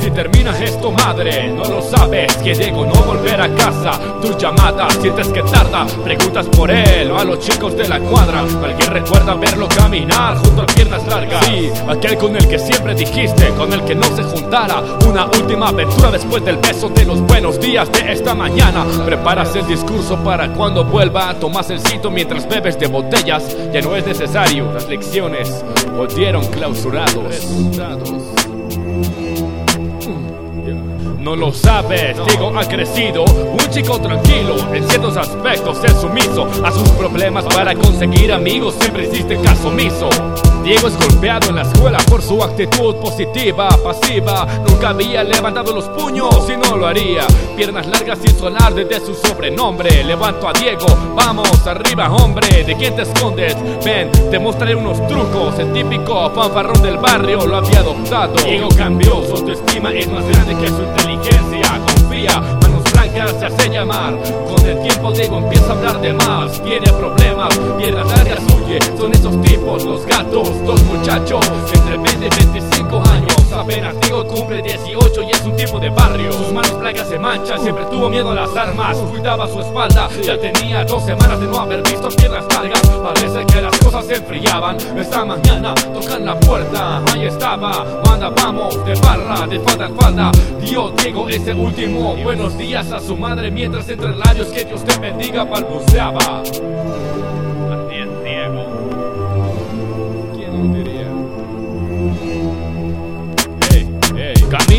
si termina esto madre No lo sabes que Diego no volverá a casa. Tu llamada sientes que tarda Preguntas por él a los chicos de la cuadra. Alguien recuerda verlo caminar junto a piernas largas. Sí, aquel con el que siempre dijiste Con el que no se juntara. Una última aventura después del beso de los buenos días de esta mañana. Preparas el discurso para cuando vuelva Tomas el sitio mientras bebes de botellas. Ya no es necesario, las lecciones volvieron clausurados no lo sabes, Diego ha crecido, un chico tranquilo, en ciertos aspectos es sumiso a sus problemas para conseguir amigos, siempre hiciste caso omiso. Diego es golpeado en la escuela por su actitud positiva, pasiva. Nunca había levantado los puños y no lo haría. Piernas largas sin sonar desde su sobrenombre. Levanto a Diego, vamos arriba, hombre. ¿De quién te escondes? Ven, te mostraré unos trucos. El típico fanfarrón del barrio lo había adoptado. Diego cambió, su autoestima es más grande que su inteligencia. Confía, manos blancas se hace llamar. Con el tiempo Diego empieza a hablar de más. Tiene problemas, piernas largas huye. Son esos tipos, los gatos dos muchachos entre 20 y 25 manchan, siempre tuvo miedo a las armas. Cuidaba su espalda, ya tenía dos semanas de no haber visto piernas largas. Parece que las cosas se enfriaban. Esta mañana tocan la puerta, ahí estaba. Manda, vamos, de barra, de falda en falda. Dio Diego ese último buenos días a su madre mientras entre labios que Dios te bendiga balbuceaba.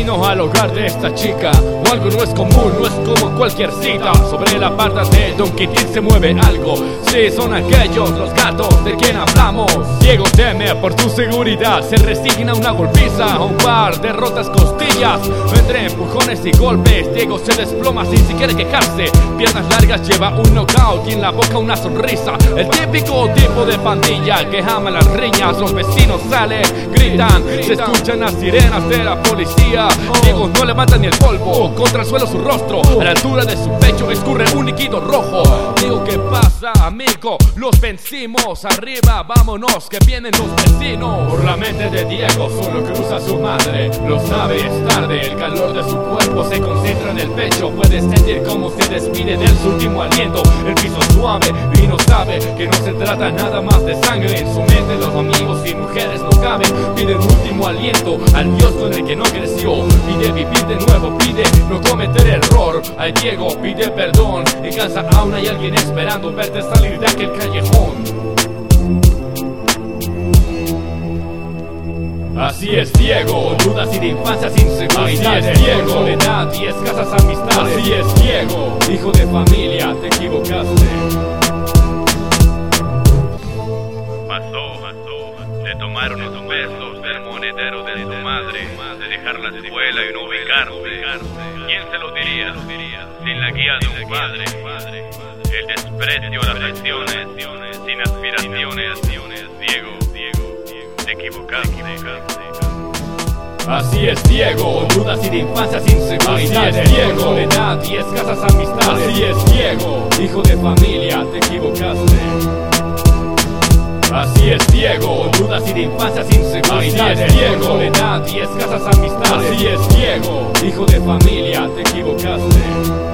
Camino al hogar de esta chica, o algo no es común, no es como cualquier cita. Sobre la barda de Don Quintín se mueve algo. Sí, son aquellos los gatos de quien hablamos. Diego teme por tu seguridad, se resigna una golpiza, un par de rotas costillas. Entre empujones y golpes, Diego se desploma sin siquiera quejarse. Piernas largas lleva un knockout y en la boca una sonrisa. El típico tipo de pandilla que ama las riñas. Los vecinos salen, gritan, se escuchan las sirenas de la policía. Diego no levanta ni el polvo, contra el suelo su rostro. A la altura de su pecho escurre un líquido rojo. Digo, ¿qué pasa, amigo? Los vencimos, arriba, vámonos, que vienen los vecinos. Por la mente de Diego solo cruza su madre. Lo sabe, es tarde, el calor de su cuerpo se concentra en el pecho. Puede sentir cómo se despide del su último aliento. El piso suave y no sabe que no se trata nada más de sangre. En su mente los amigos y mujeres no caben. Pide un aliento al Dios con el que no creció. Pide vivir de nuevo, pide no cometer error. Al Diego pide perdón. En casa aún hay alguien esperando verte salir de aquel callejón. Así es Diego, dudas y de infancia sin seguridad. Así es Diego, soledad y escasas amistades. Así es Diego, hijo de familia, te equivocaste. Pasó, le tomaron los besos del monedero de su madre dejar la escuela y no ubicarse. ¿Quién se lo diría? Sin la guía de un padre. El desprecio a las acciones, sin aspiraciones. Diego, Diego, te equivocaste. Así es Diego, dudas y de infancia sin seguridad. Así es Diego, soledad y escasas amistades. Así es Diego, hijo de familia, te equivocaste. Así es Diego, dudas y de infancia sin seguridad. Así es Diego, soledad y escasas amistades. Así es Diego, hijo de familia, te equivocaste.